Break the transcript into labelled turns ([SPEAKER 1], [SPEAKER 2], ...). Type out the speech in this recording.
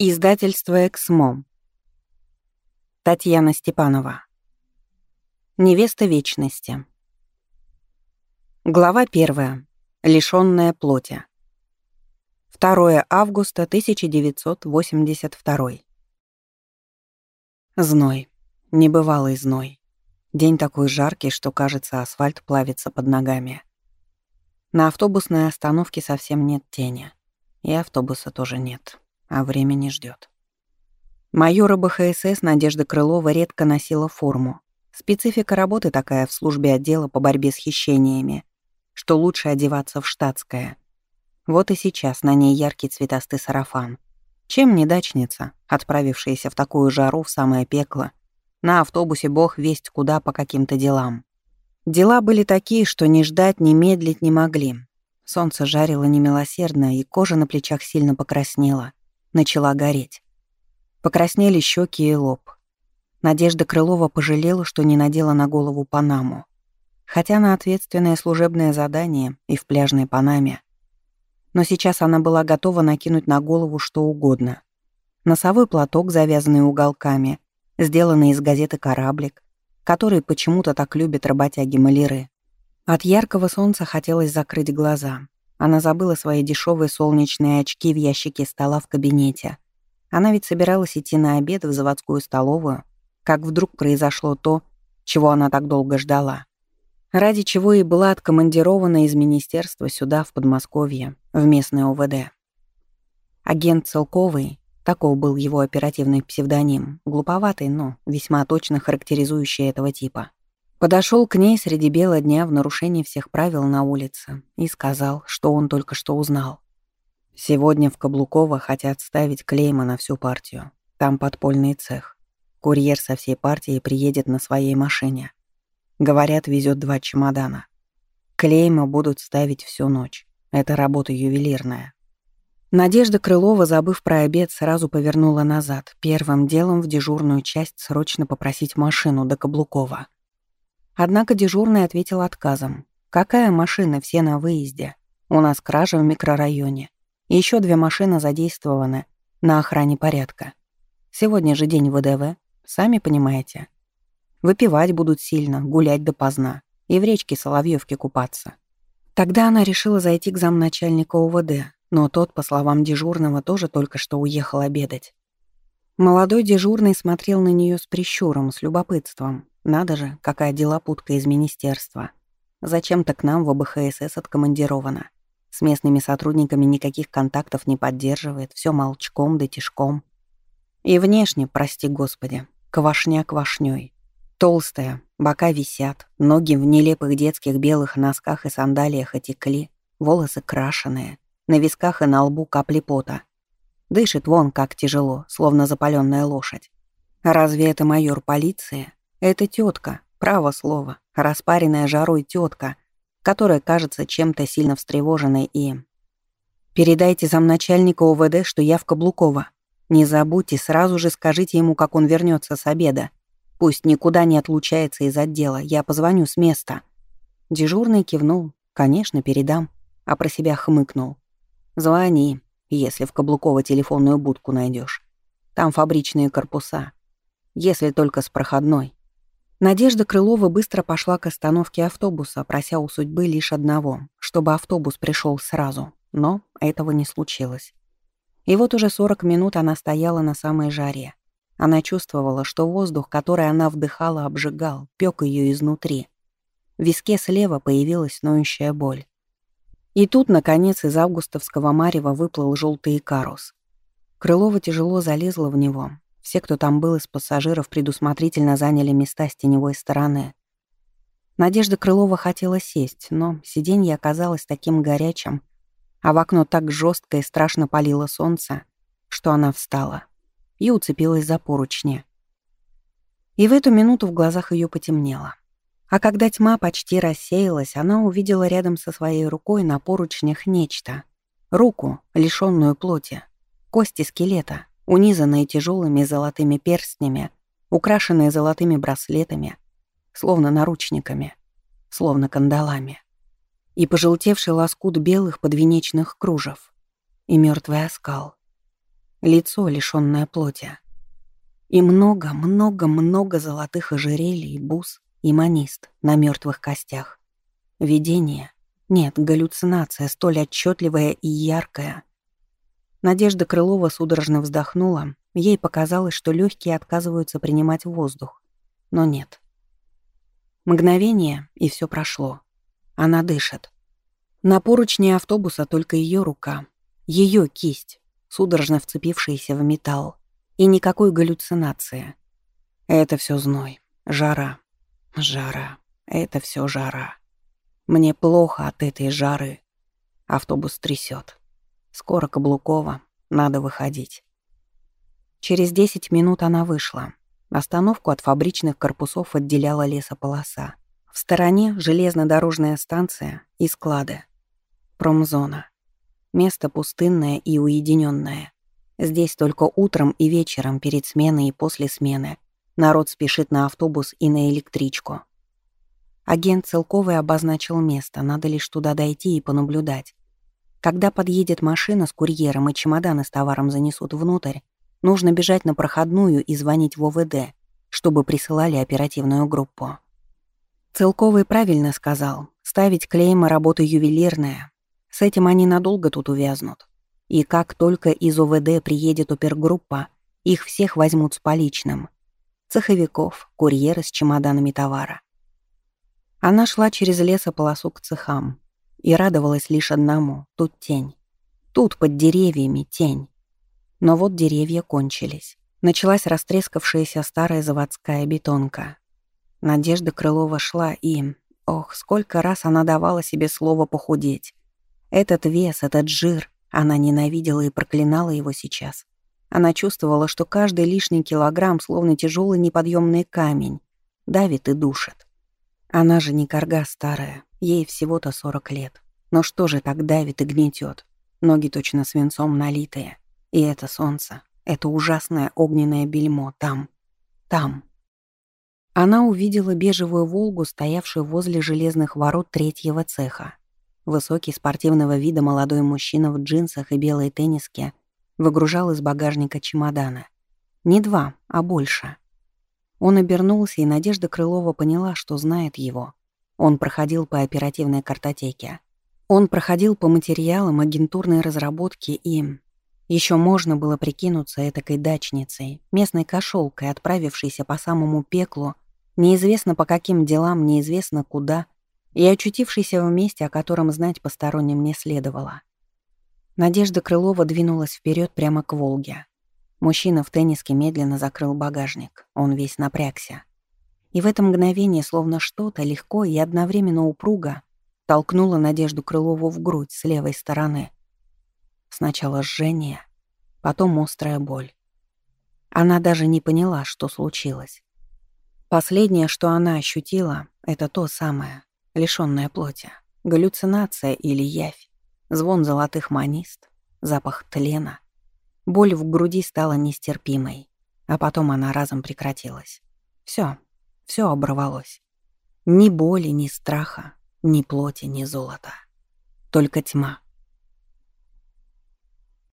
[SPEAKER 1] Издательство «Эксмо». Татьяна Степанова. Невеста вечности. Глава первая. Лишённая плоти. 2 августа 1982. Зной. Небывалый зной. День такой жаркий, что, кажется, асфальт плавится под ногами. На автобусной остановке совсем нет тени. И автобуса тоже нет а время не ждет. Майора БХСС Надежда Крылова редко носила форму. Специфика работы такая в службе отдела по борьбе с хищениями, что лучше одеваться в штатское. Вот и сейчас на ней яркий цветастый сарафан. Чем не дачница, отправившаяся в такую жару в самое пекло, на автобусе бог весть куда по каким-то делам. Дела были такие, что ни ждать, ни медлить не могли. Солнце жарило немилосердно, и кожа на плечах сильно покраснела начала гореть. Покраснели щеки и лоб. Надежда Крылова пожалела, что не надела на голову панаму. Хотя на ответственное служебное задание и в пляжной панаме. Но сейчас она была готова накинуть на голову что угодно. Носовой платок, завязанный уголками, сделанный из газеты «Кораблик», который почему-то так любят работяги-маляры. От яркого солнца хотелось закрыть глаза. Она забыла свои дешевые солнечные очки в ящике стола в кабинете. Она ведь собиралась идти на обед в заводскую столовую, как вдруг произошло то, чего она так долго ждала. Ради чего и была откомандирована из министерства сюда, в Подмосковье, в местное ОВД. Агент Целковый, таков был его оперативный псевдоним, глуповатый, но весьма точно характеризующий этого типа. Подошел к ней среди бела дня в нарушении всех правил на улице и сказал, что он только что узнал. Сегодня в Каблуково хотят ставить клейма на всю партию. Там подпольный цех. Курьер со всей партии приедет на своей машине. Говорят, везет два чемодана. Клейма будут ставить всю ночь. Это работа ювелирная. Надежда Крылова, забыв про обед, сразу повернула назад, первым делом в дежурную часть срочно попросить машину до Каблукова. Однако дежурный ответил отказом. «Какая машина? Все на выезде. У нас кража в микрорайоне. Еще две машины задействованы на охране порядка. Сегодня же день ВДВ, сами понимаете. Выпивать будут сильно, гулять допоздна и в речке Соловьёвки купаться». Тогда она решила зайти к замначальника УВД, но тот, по словам дежурного, тоже только что уехал обедать. Молодой дежурный смотрел на нее с прищуром, с любопытством, надо же, какая делопутка из министерства. Зачем-то к нам в ОБХСС откомандирована. С местными сотрудниками никаких контактов не поддерживает, все молчком да тишком. И внешне, прости господи, квашня квашней. Толстая, бока висят, ноги в нелепых детских белых носках и сандалиях отекли, волосы крашеные, на висках и на лбу капли пота. Дышит вон как тяжело, словно запаленная лошадь. Разве это майор полиции? Это тетка, право слово, распаренная жарой тетка, которая кажется чем-то сильно встревоженной и... Передайте замначальника УВД, что я в Каблуково. Не забудьте, сразу же скажите ему, как он вернется с обеда. Пусть никуда не отлучается из отдела, я позвоню с места». Дежурный кивнул. «Конечно, передам». А про себя хмыкнул. «Звони, если в Каблуково телефонную будку найдешь. Там фабричные корпуса. Если только с проходной. Надежда Крылова быстро пошла к остановке автобуса, прося у судьбы лишь одного, чтобы автобус пришел сразу. Но этого не случилось. И вот уже 40 минут она стояла на самой жаре. Она чувствовала, что воздух, который она вдыхала, обжигал, пёк ее изнутри. В виске слева появилась ноющая боль. И тут, наконец, из августовского марева выплыл желтый икарус. Крылова тяжело залезла в него, все, кто там был из пассажиров, предусмотрительно заняли места с теневой стороны. Надежда Крылова хотела сесть, но сиденье оказалось таким горячим, а в окно так жестко и страшно палило солнце, что она встала и уцепилась за поручни. И в эту минуту в глазах ее потемнело. А когда тьма почти рассеялась, она увидела рядом со своей рукой на поручнях нечто. Руку, лишенную плоти, кости скелета унизанные тяжелыми золотыми перстнями, украшенные золотыми браслетами, словно наручниками, словно кандалами, и пожелтевший лоскут белых подвенечных кружев, и мертвый оскал. лицо, лишённое плоти. И много-много-много золотых ожерелий, бус и манист на мертвых костях. Видение. Нет, галлюцинация, столь отчетливая и яркая. Надежда Крылова судорожно вздохнула. Ей показалось, что легкие отказываются принимать воздух. Но нет. Мгновение, и все прошло. Она дышит. На поручне автобуса только ее рука, ее кисть, судорожно вцепившаяся в металл. И никакой галлюцинации. Это все зной, жара, жара, это все жара. Мне плохо от этой жары. Автобус трясет. Скоро Каблукова, надо выходить. Через десять минут она вышла. Остановку от фабричных корпусов отделяла лесополоса. В стороне железнодорожная станция и склады. Промзона. Место пустынное и уединенное. Здесь только утром и вечером, перед сменой и после смены, народ спешит на автобус и на электричку. Агент Целковый обозначил место, надо лишь туда дойти и понаблюдать. Когда подъедет машина с курьером и чемоданы с товаром занесут внутрь, нужно бежать на проходную и звонить в ОВД, чтобы присылали оперативную группу. Целковый правильно сказал, ставить клеймы работа ювелирная. С этим они надолго тут увязнут. И как только из ОВД приедет опергруппа, их всех возьмут с поличным. Цеховиков, курьеры с чемоданами товара. Она шла через лесополосу к цехам и радовалась лишь одному — тут тень. Тут под деревьями тень. Но вот деревья кончились. Началась растрескавшаяся старая заводская бетонка. Надежда Крылова шла и... Ох, сколько раз она давала себе слово похудеть. Этот вес, этот жир, она ненавидела и проклинала его сейчас. Она чувствовала, что каждый лишний килограмм, словно тяжелый неподъемный камень, давит и душит. Она же не корга старая, ей всего-то 40 лет. Но что же так давит и гнетет? Ноги точно свинцом налитые. И это солнце, это ужасное огненное бельмо там, там. Она увидела бежевую «Волгу», стоявшую возле железных ворот третьего цеха. Высокий спортивного вида молодой мужчина в джинсах и белой тенниске выгружал из багажника чемодана. Не два, а больше. Он обернулся, и Надежда Крылова поняла, что знает его. Он проходил по оперативной картотеке. Он проходил по материалам агентурной разработки и... Еще можно было прикинуться этакой дачницей, местной кошелкой, отправившейся по самому пеклу, неизвестно по каким делам, неизвестно куда — и очутившийся в месте, о котором знать посторонним не следовало. Надежда Крылова двинулась вперед прямо к Волге. Мужчина в тенниске медленно закрыл багажник. Он весь напрягся. И в это мгновение словно что-то легко и одновременно упруго толкнуло Надежду Крылову в грудь с левой стороны. Сначала жжение, потом острая боль. Она даже не поняла, что случилось. Последнее, что она ощутила, это то самое, лишённая плоти, галлюцинация или явь, звон золотых манист, запах тлена. Боль в груди стала нестерпимой, а потом она разом прекратилась. Всё, всё оборвалось. Ни боли, ни страха, ни плоти, ни золота. Только тьма.